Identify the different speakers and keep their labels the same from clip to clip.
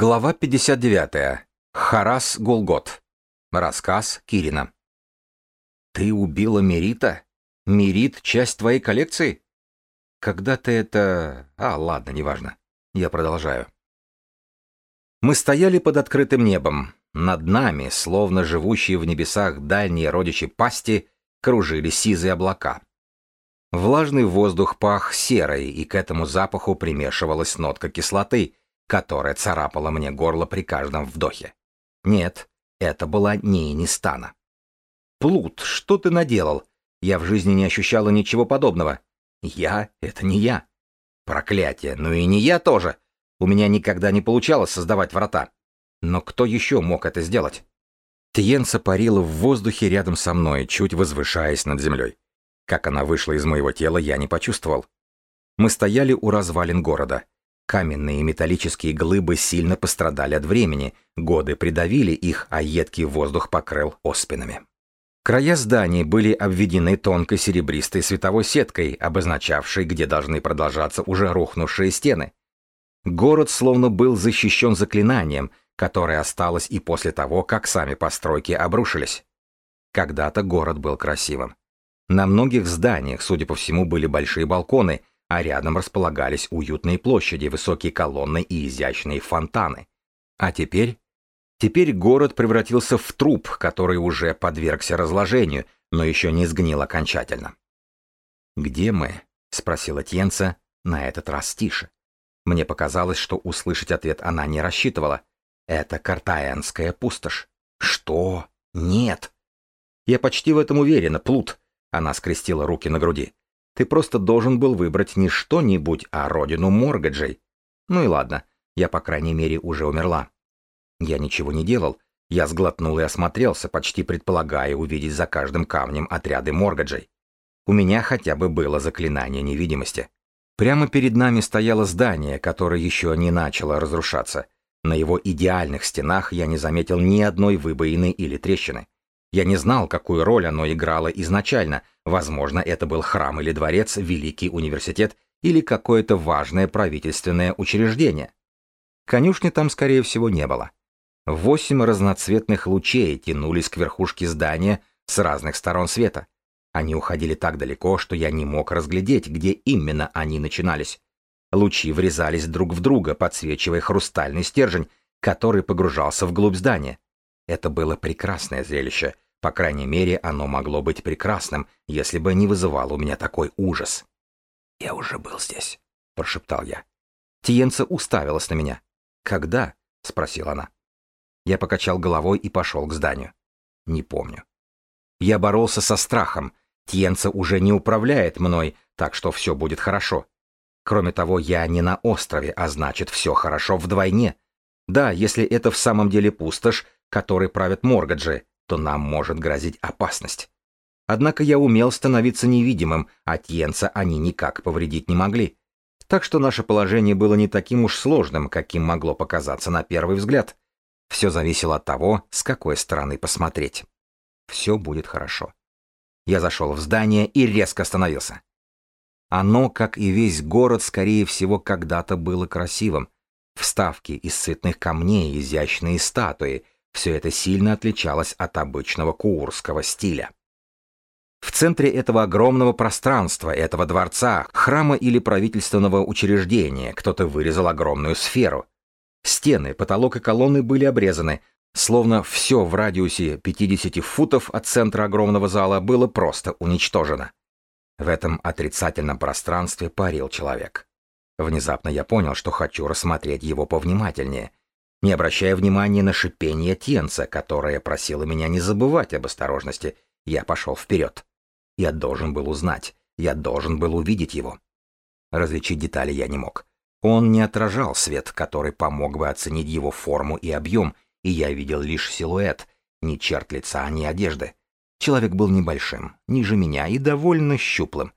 Speaker 1: Глава 59. Харас Гулгот. Рассказ Кирина. «Ты убила Мерита? Мерит — часть твоей коллекции?» «Когда ты это...» «А, ладно, неважно. Я продолжаю». Мы стояли под открытым небом. Над нами, словно живущие в небесах дальние родичи пасти, кружили сизые облака. Влажный воздух пах серой, и к этому запаху примешивалась нотка кислоты, которая царапала мне горло при каждом вдохе. Нет, это была не Инистана. «Плут, что ты наделал? Я в жизни не ощущала ничего подобного. Я — это не я. Проклятие, ну и не я тоже. У меня никогда не получалось создавать врата. Но кто еще мог это сделать?» Тиенса парила в воздухе рядом со мной, чуть возвышаясь над землей. Как она вышла из моего тела, я не почувствовал. Мы стояли у развалин города. Каменные и металлические глыбы сильно пострадали от времени, годы придавили их, а едкий воздух покрыл оспинами. Края зданий были обведены тонкой серебристой световой сеткой, обозначавшей, где должны продолжаться уже рухнувшие стены. Город словно был защищен заклинанием, которое осталось и после того, как сами постройки обрушились. Когда-то город был красивым. На многих зданиях, судя по всему, были большие балконы, а рядом располагались уютные площади, высокие колонны и изящные фонтаны. А теперь? Теперь город превратился в труп, который уже подвергся разложению, но еще не сгнил окончательно. «Где мы?» — спросила Тьенца, на этот раз тише. Мне показалось, что услышать ответ она не рассчитывала. «Это Картаянская пустошь». «Что? Нет!» «Я почти в этом уверена, Плут!» Она скрестила руки на груди. Ты просто должен был выбрать не что-нибудь, а родину Моргаджей. Ну и ладно, я, по крайней мере, уже умерла. Я ничего не делал. Я сглотнул и осмотрелся, почти предполагая увидеть за каждым камнем отряды Моргаджей. У меня хотя бы было заклинание невидимости. Прямо перед нами стояло здание, которое еще не начало разрушаться. На его идеальных стенах я не заметил ни одной выбоины или трещины. Я не знал, какую роль оно играло изначально. Возможно, это был храм или дворец, великий университет или какое-то важное правительственное учреждение. Конюшни там, скорее всего, не было. Восемь разноцветных лучей тянулись к верхушке здания с разных сторон света. Они уходили так далеко, что я не мог разглядеть, где именно они начинались. Лучи врезались друг в друга, подсвечивая хрустальный стержень, который погружался вглубь здания. Это было прекрасное зрелище. По крайней мере, оно могло быть прекрасным, если бы не вызывало у меня такой ужас. «Я уже был здесь», — прошептал я. Тиенца уставилась на меня. «Когда?» — спросила она. Я покачал головой и пошел к зданию. Не помню. Я боролся со страхом. Тиенца уже не управляет мной, так что все будет хорошо. Кроме того, я не на острове, а значит, все хорошо вдвойне. Да, если это в самом деле пустошь, которой правят Моргаджи, то нам может грозить опасность. Однако я умел становиться невидимым, а Тьенца они никак повредить не могли. Так что наше положение было не таким уж сложным, каким могло показаться на первый взгляд. Все зависело от того, с какой стороны посмотреть. Все будет хорошо. Я зашел в здание и резко остановился. Оно, как и весь город, скорее всего, когда-то было красивым. Вставки из цветных камней, изящные статуи — все это сильно отличалось от обычного куурского стиля. В центре этого огромного пространства, этого дворца, храма или правительственного учреждения кто-то вырезал огромную сферу. Стены, потолок и колонны были обрезаны, словно все в радиусе 50 футов от центра огромного зала было просто уничтожено. В этом отрицательном пространстве парил человек. Внезапно я понял, что хочу рассмотреть его повнимательнее, не обращая внимания на шипение Тенца, которая просила меня не забывать об осторожности, я пошел вперед. Я должен был узнать, я должен был увидеть его. Различить детали я не мог. Он не отражал свет, который помог бы оценить его форму и объем, и я видел лишь силуэт, ни черт лица, ни одежды. Человек был небольшим, ниже меня и довольно щуплым.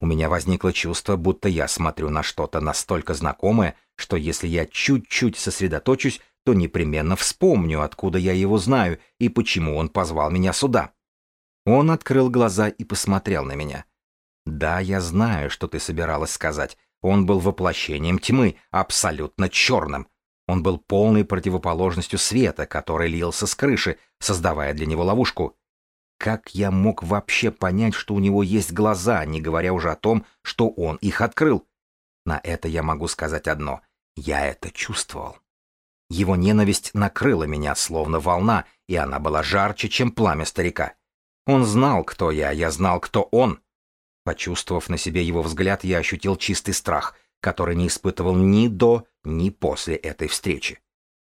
Speaker 1: У меня возникло чувство, будто я смотрю на что-то настолько знакомое, что если я чуть-чуть сосредоточусь, то непременно вспомню, откуда я его знаю и почему он позвал меня сюда. Он открыл глаза и посмотрел на меня. «Да, я знаю, что ты собиралась сказать. Он был воплощением тьмы, абсолютно черным. Он был полной противоположностью света, который лился с крыши, создавая для него ловушку. Как я мог вообще понять, что у него есть глаза, не говоря уже о том, что он их открыл? На это я могу сказать одно. Я это чувствовал. Его ненависть накрыла меня, словно волна, и она была жарче, чем пламя старика. Он знал, кто я, я знал, кто он. Почувствовав на себе его взгляд, я ощутил чистый страх, который не испытывал ни до, ни после этой встречи.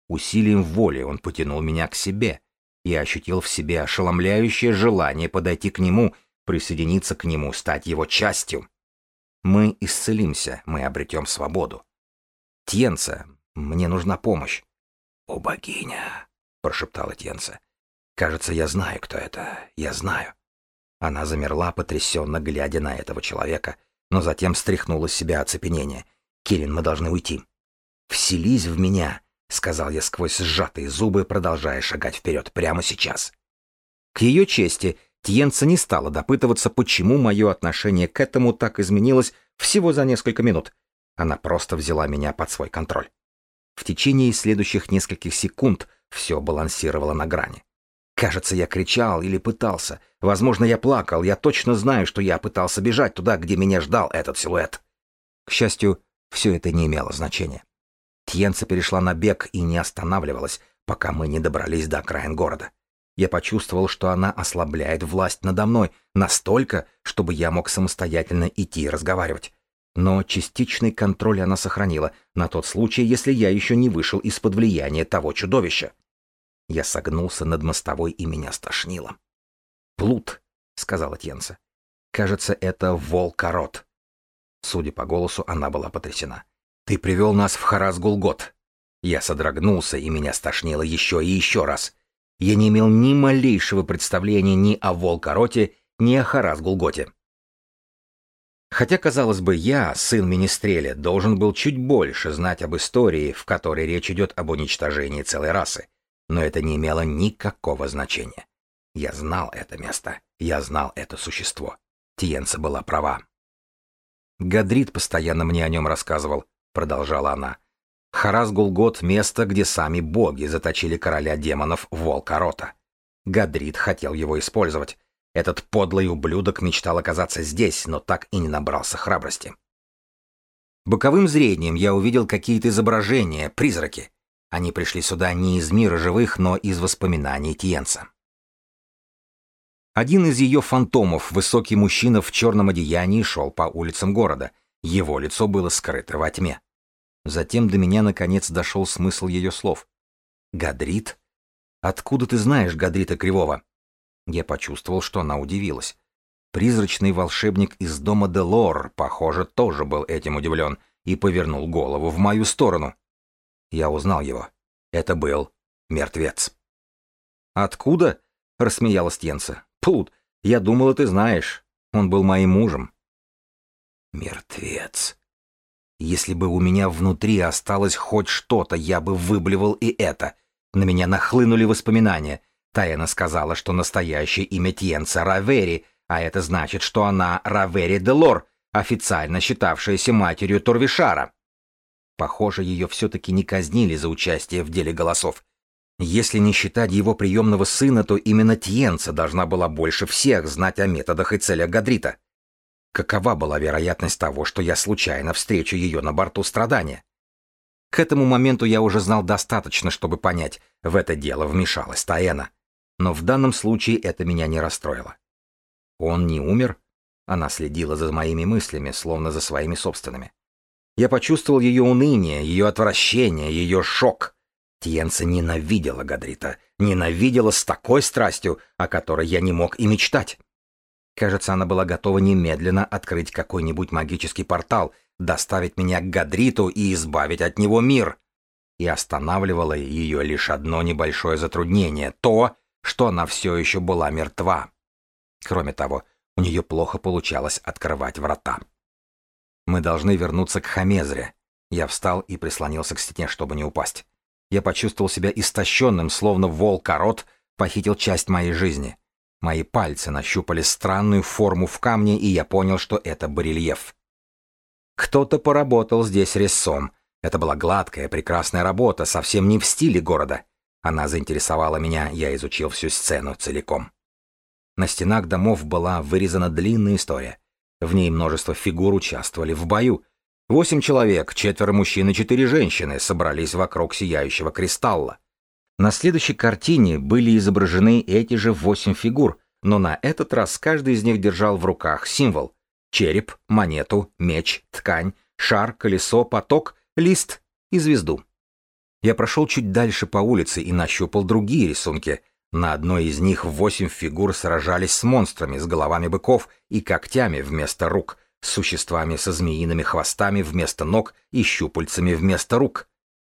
Speaker 1: Усилием воли он потянул меня к себе, я ощутил в себе ошеломляющее желание подойти к нему, присоединиться к нему, стать его частью. Мы исцелимся, мы обретем свободу. Тьенца, мне нужна помощь. «О, богиня!» — прошептала Тьенца. «Кажется, я знаю, кто это. Я знаю». Она замерла, потрясенно глядя на этого человека, но затем стряхнула с себя оцепенение. «Кирин, мы должны уйти». «Вселись в меня», — сказал я сквозь сжатые зубы, продолжая шагать вперед прямо сейчас. К ее чести, Тьенца не стала допытываться, почему мое отношение к этому так изменилось всего за несколько минут. Она просто взяла меня под свой контроль. В течение следующих нескольких секунд все балансировало на грани. Кажется, я кричал или пытался. Возможно, я плакал. Я точно знаю, что я пытался бежать туда, где меня ждал этот силуэт. К счастью, все это не имело значения. Тьенца перешла на бег и не останавливалась, пока мы не добрались до окраин города. Я почувствовал, что она ослабляет власть надо мной настолько, чтобы я мог самостоятельно идти и разговаривать. Но частичный контроль она сохранила на тот случай, если я еще не вышел из-под влияния того чудовища. Я согнулся над мостовой, и меня стошнило. «Плут», — сказала Тьенца. «Кажется, это волкорот». Судя по голосу, она была потрясена. Ты привел нас в Харас-Гулгот. Я содрогнулся, и меня стошнило еще и еще раз. Я не имел ни малейшего представления ни о Волкороте, ни о Харас-Гулготе. Хотя, казалось бы, я, сын Министреля, должен был чуть больше знать об истории, в которой речь идет об уничтожении целой расы, но это не имело никакого значения. Я знал это место, я знал это существо. Тиенца была права. Гадрит постоянно мне о нем рассказывал, — продолжала она. Харас-Гулгот — место, где сами боги заточили короля демонов Волкорота. Гадрит хотел его использовать. Этот подлый ублюдок мечтал оказаться здесь, но так и не набрался храбрости. Боковым зрением я увидел какие-то изображения, призраки. Они пришли сюда не из мира живых, но из воспоминаний Тиенца. Один из ее фантомов, высокий мужчина в черном одеянии, шел по улицам города, его лицо было скрыто во тьме. Затем до меня наконец дошел смысл ее слов. «Гадрит? Откуда ты знаешь Гадрита Кривого?» Я почувствовал, что она удивилась. Призрачный волшебник из дома Делор, похоже, тоже был этим удивлен и повернул голову в мою сторону. Я узнал его. Это был мертвец. «Откуда?» — рассмеялась Тенса. «Плут, я думала, ты знаешь. Он был моим мужем». Мертвец. Если бы у меня внутри осталось хоть что-то, я бы выблевал и это. На меня нахлынули воспоминания. Таяна сказала, что настоящее имя Тьенца Равери, а это значит, что она Равери Делор, официально считавшаяся матерью Торвишара. Похоже, ее все-таки не казнили за участие в деле голосов. Если не считать его приемного сына, то именно Тьенца должна была больше всех знать о методах и целях Гадрита. Какова была вероятность того, что я случайно встречу ее на борту страдания? К этому моменту я уже знал достаточно, чтобы понять, в это дело вмешалась Таэна. Но в данном случае это меня не расстроило. Он не умер? Она следила за моими мыслями, словно за своими собственными. Я почувствовал ее уныние, ее отвращение, ее шок. Тьенца ненавидела Гадрита, ненавидела с такой страстью, о которой я не мог и мечтать. Кажется, она была готова немедленно открыть какой-нибудь магический портал, доставить меня к Гадриту и избавить от него мир. И останавливало ее лишь одно небольшое затруднение — то, что она все еще была мертва. Кроме того, у нее плохо получалось открывать врата. Мы должны вернуться к Хамезре. Я встал и прислонился к стене, чтобы не упасть. Я почувствовал себя истощенным, словно волк-корот похитил часть моей жизни. Мои пальцы нащупали странную форму в камне, и я понял, что это барельеф. Кто-то поработал здесь резцом. Это была гладкая, прекрасная работа, совсем не в стиле города. Она заинтересовала меня, я изучил всю сцену целиком. На стенах домов была вырезана длинная история. В ней множество фигур участвовали в бою. Восемь человек, четверо мужчин и четыре женщины собрались вокруг сияющего кристалла. На следующей картине были изображены эти же восемь фигур, но на этот раз каждый из них держал в руках символ — череп, монету, меч, ткань, шар, колесо, поток, лист и звезду. Я прошел чуть дальше по улице и нащупал другие рисунки. На одной из них восемь фигур сражались с монстрами с головами быков и когтями вместо рук, с существами со змеиными хвостами вместо ног и щупальцами вместо рук.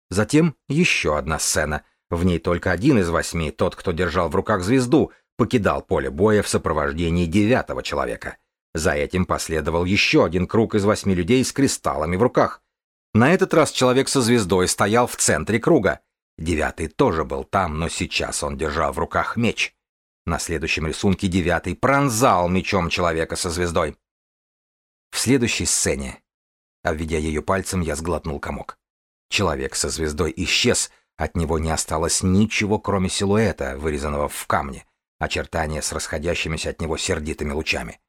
Speaker 1: Затем еще одна сцена. В ней только один из восьми, тот, кто держал в руках звезду, покидал поле боя в сопровождении девятого человека. За этим последовал еще один круг из восьми людей с кристаллами в руках. На этот раз человек со звездой стоял в центре круга. Девятый тоже был там, но сейчас он держал в руках меч. На следующем рисунке девятый пронзал мечом человека со звездой. В следующей сцене, обведя ее пальцем, я сглотнул комок. Человек со звездой исчез, от него не осталось ничего, кроме силуэта, вырезанного в камне, очертания с расходящимися от него сердитыми лучами.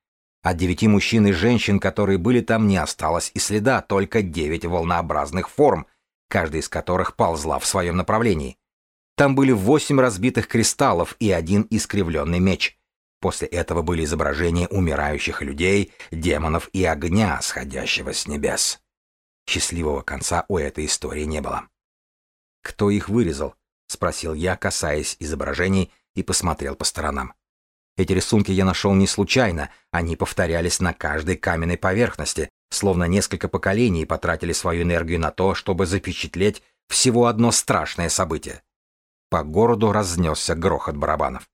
Speaker 1: От девяти мужчин и женщин, которые были там, не осталось и следа, только девять волнообразных форм, каждая из которых ползла в своем направлении. Там были восемь разбитых кристаллов и один искривленный меч. После этого были изображения умирающих людей, демонов и огня, сходящего с небес. Счастливого конца у этой истории не было. «Кто их вырезал?» — спросил я, касаясь изображений, и посмотрел по сторонам. Эти рисунки я нашел не случайно, они повторялись на каждой каменной поверхности, словно несколько поколений потратили свою энергию на то, чтобы запечатлеть всего одно страшное событие. По городу разнесся грохот барабанов.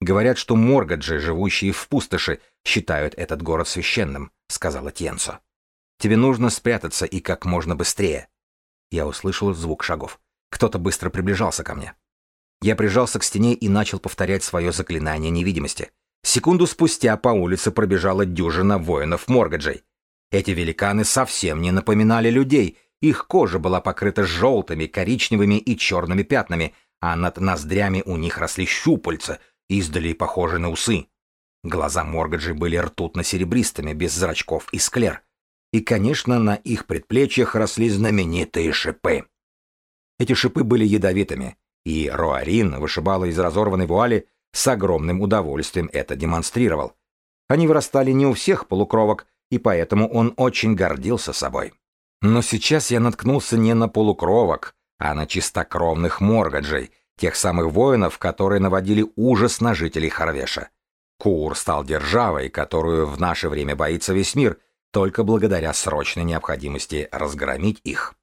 Speaker 1: Говорят, что моргаджи, живущие в пустоши, считают этот город священным, сказала Тенцо. Тебе нужно спрятаться и как можно быстрее. Я услышал звук шагов. Кто-то быстро приближался ко мне. Я прижался к стене и начал повторять свое заклинание невидимости. Секунду спустя по улице пробежала дюжина воинов Моргаджей. Эти великаны совсем не напоминали людей, их кожа была покрыта желтыми, коричневыми и черными пятнами, а над ноздрями у них росли щупальца, издали похожие на усы. Глаза Моргаджи были ртутно-серебристыми, без зрачков и склер. И, конечно, на их предплечьях росли знаменитые шипы. Эти шипы были ядовитыми, и Роарин вышибала из разорванной вуали с огромным удовольствием это демонстрировал. Они вырастали не у всех полукровок, и поэтому он очень гордился собой. Но сейчас я наткнулся не на полукровок, а на чистокровных моргаджей, тех самых воинов, которые наводили ужас на жителей Харвеша. Кур стал державой, которую в наше время боится весь мир, только благодаря срочной необходимости разгромить их.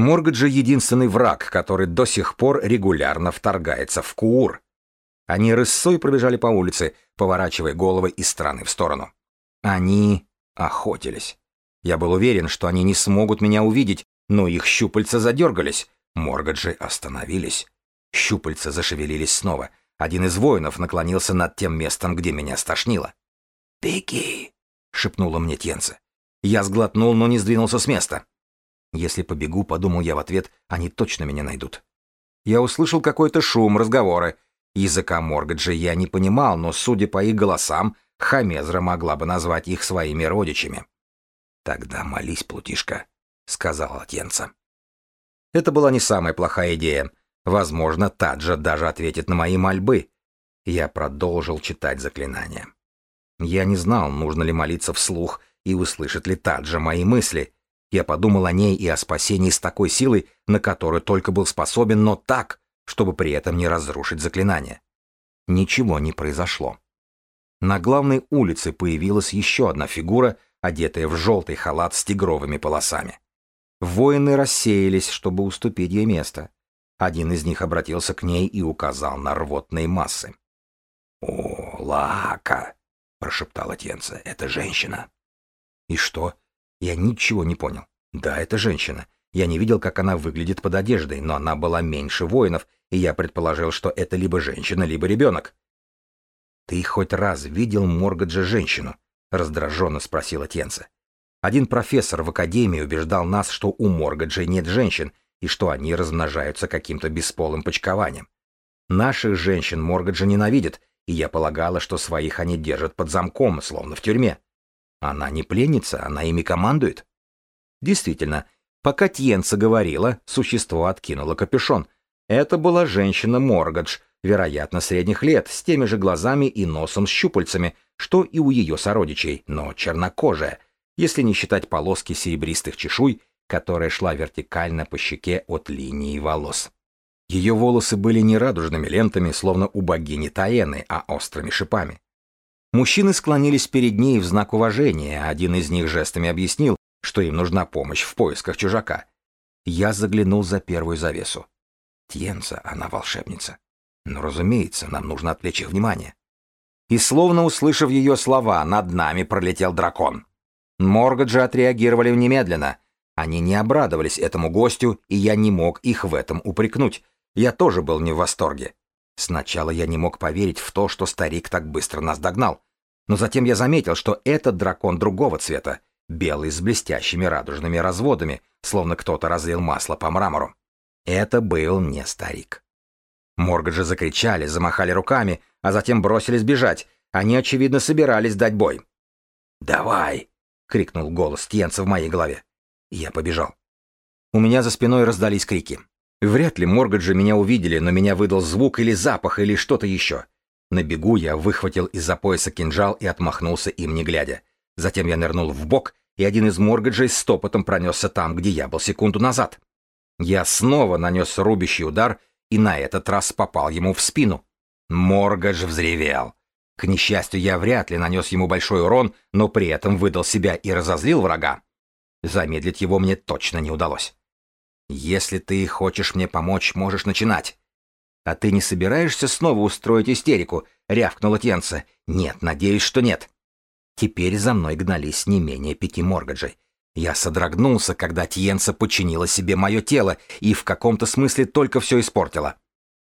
Speaker 1: Моргаджи — единственный враг, который до сих пор регулярно вторгается в Куур. Они рысой пробежали по улице, поворачивая головы из стороны в сторону. Они охотились. Я был уверен, что они не смогут меня увидеть, но их щупальца задергались. Моргаджи остановились. Щупальца зашевелились снова. Один из воинов наклонился над тем местом, где меня стошнило. «Беги!» — шепнула мне Тенце. Я сглотнул, но не сдвинулся с места. Если побегу, подумал я в ответ, они точно меня найдут. Я услышал какой-то шум, разговоры. Языка Моргаджа я не понимал, но, судя по их голосам, Хамезра могла бы назвать их своими родичами. «Тогда молись, плутишка», — сказала Тенца. Это была не самая плохая идея. Возможно, Таджа даже ответит на мои мольбы. Я продолжил читать заклинание. Я не знал, нужно ли молиться вслух и услышит ли Таджа мои мысли, я подумал о ней и о спасении с такой силой, на которую только был способен, но так, чтобы при этом не разрушить заклинание. Ничего не произошло. На главной улице появилась еще одна фигура, одетая в желтый халат с тигровыми полосами. Воины рассеялись, чтобы уступить ей место. Один из них обратился к ней и указал на рвотные массы. «О, Лака!» — прошептала Тенца. «Это женщина». «И что? Я ничего не понял. Да, это женщина. Я не видел, как она выглядит под одеждой, но она была меньше воинов, и я предположил, что это либо женщина, либо ребенок. «Ты хоть раз видел Моргаджа женщину?» — раздраженно спросила Тенца. Один профессор в академии убеждал нас, что у Моргаджей нет женщин, и что они размножаются каким-то бесполым почкованием. Наших женщин Моргаджи ненавидят, и я полагала, что своих они держат под замком, словно в тюрьме. Она не пленница, она ими командует. Действительно, пока Тьенца говорила, существо откинуло капюшон. Это была женщина Моргадж, вероятно, средних лет, с теми же глазами и носом с щупальцами, что и у ее сородичей, но чернокожая, если не считать полоски серебристых чешуй, которая шла вертикально по щеке от линии волос. Ее волосы были не радужными лентами, словно у богини Таэны, а острыми шипами. Мужчины склонились перед ней в знак уважения, один из них жестами объяснил, что им нужна помощь в поисках чужака. Я заглянул за первую завесу. Тьенца, она волшебница. Но, разумеется, нам нужно отвлечь их внимание. И словно услышав ее слова, над нами пролетел дракон. Моргаджи отреагировали немедленно. Они не обрадовались этому гостю, и я не мог их в этом упрекнуть. Я тоже был не в восторге. Сначала я не мог поверить в то, что старик так быстро нас догнал. Но затем я заметил, что этот дракон другого цвета, белый с блестящими радужными разводами, словно кто-то разлил масло по мрамору. Это был не старик. Моргаджи закричали, замахали руками, а затем бросились бежать. Они, очевидно, собирались дать бой. «Давай!» — крикнул голос Тьенца в моей голове. Я побежал. У меня за спиной раздались крики. Вряд ли Моргаджи меня увидели, но меня выдал звук или запах, или что-то еще. На бегу я выхватил из-за пояса кинжал и отмахнулся им, не глядя. Затем я нырнул в бок, и один из Моргаджей стопотом пронесся там, где я был секунду назад. Я снова нанес рубящий удар и на этот раз попал ему в спину. Моргадж взревел. К несчастью, я вряд ли нанес ему большой урон, но при этом выдал себя и разозлил врага. Замедлить его мне точно не удалось. «Если ты хочешь мне помочь, можешь начинать». «А ты не собираешься снова устроить истерику?» — рявкнула Тенца. «Нет, надеюсь, что нет». Теперь за мной гнались не менее пяти Моргаджей. Я содрогнулся, когда Тьенца подчинила себе мое тело и в каком-то смысле только все испортила.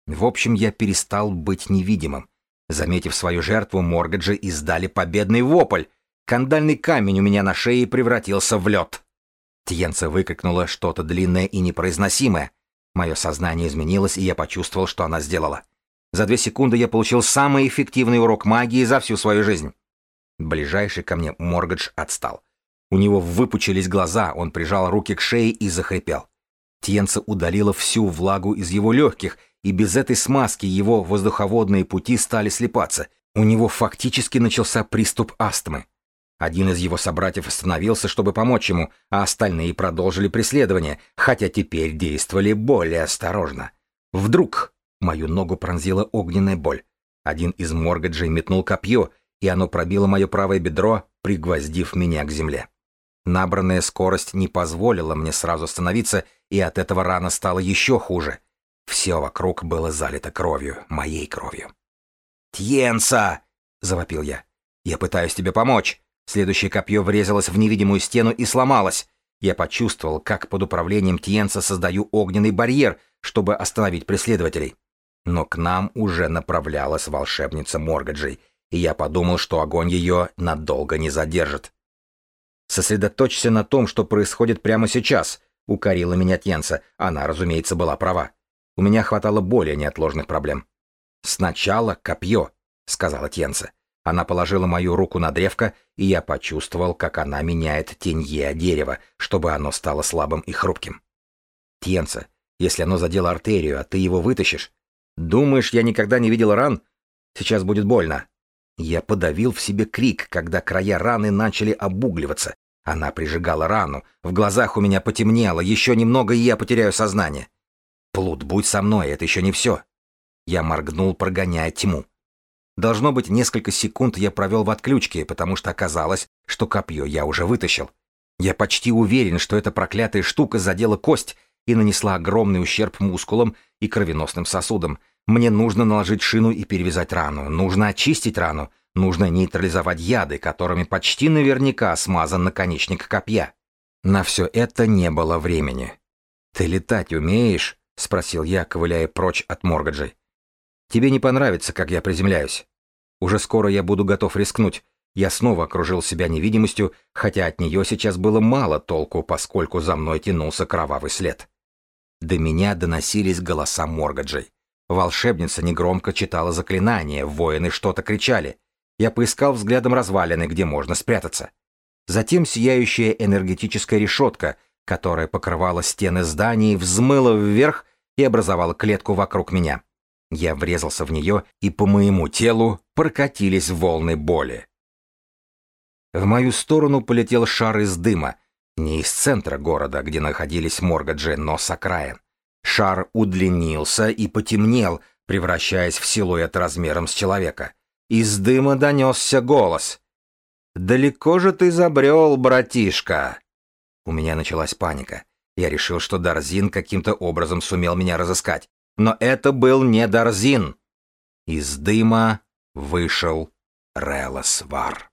Speaker 1: В общем, я перестал быть невидимым. Заметив свою жертву, Моргаджи издали победный вопль. Кандальный камень у меня на шее превратился в лед. Тьенца выкрикнула что-то длинное и непроизносимое. Мое сознание изменилось, и я почувствовал, что она сделала. За две секунды я получил самый эффективный урок магии за всю свою жизнь. Ближайший ко мне Моргадж отстал. У него выпучились глаза, он прижал руки к шее и захрипел. Тьенца удалила всю влагу из его легких, и без этой смазки его воздуховодные пути стали слепаться. У него фактически начался приступ астмы. Один из его собратьев остановился, чтобы помочь ему, а остальные продолжили преследование, хотя теперь действовали более осторожно. Вдруг мою ногу пронзила огненная боль. Один из моргаджей метнул копье, и оно пробило мое правое бедро, пригвоздив меня к земле. Набранная скорость не позволила мне сразу остановиться, и от этого рана стала еще хуже. Все вокруг было залито кровью, моей кровью. «Тьенса!» — завопил я. «Я пытаюсь тебе помочь!» Следующее копье врезалось в невидимую стену и сломалось. Я почувствовал, как под управлением Тьенса создаю огненный барьер, чтобы остановить преследователей. Но к нам уже направлялась волшебница Моргаджей, и я подумал, что огонь ее надолго не задержит. «Сосредоточься на том, что происходит прямо сейчас», — укорила меня Тьенса. Она, разумеется, была права. У меня хватало более неотложных проблем. «Сначала копье», — сказала Тьенса. Она положила мою руку на древко, и я почувствовал, как она меняет тенье дерева, чтобы оно стало слабым и хрупким. «Тьенса, если оно задело артерию, а ты его вытащишь? Думаешь, я никогда не видел ран? Сейчас будет больно. Я подавил в себе крик, когда края раны начали обугливаться. Она прижигала рану, в глазах у меня потемнело, еще немного, и я потеряю сознание. Плут, будь со мной, это еще не все. Я моргнул, прогоняя тьму. Должно быть, несколько секунд я провел в отключке, потому что оказалось, что копье я уже вытащил. Я почти уверен, что эта проклятая штука задела кость и нанесла огромный ущерб мускулам и кровеносным сосудам, мне нужно наложить шину и перевязать рану, нужно очистить рану, нужно нейтрализовать яды, которыми почти наверняка смазан наконечник копья. На все это не было времени. «Ты летать умеешь?» — спросил я, ковыляя прочь от Моргаджи. «Тебе не понравится, как я приземляюсь. Уже скоро я буду готов рискнуть. Я снова окружил себя невидимостью, хотя от нее сейчас было мало толку, поскольку за мной тянулся кровавый след. До меня доносились голоса Моргаджей. Волшебница негромко читала заклинания, воины что-то кричали. Я поискал взглядом развалины, где можно спрятаться. Затем сияющая энергетическая решетка, которая покрывала стены зданий, взмыла вверх и образовала клетку вокруг меня. Я врезался в нее, и по моему телу прокатились волны боли. В мою сторону полетел шар из дыма, не из центра города, где находились Моргаджи, но с окраин. Шар удлинился и потемнел, превращаясь в силуэт размером с человека. Из дыма донесся голос. «Далеко же ты забрел, братишка?» У меня началась паника. Я решил, что Дарзин каким-то образом сумел меня разыскать. Но это был не Дарзин. Из дыма вышел Релосвар.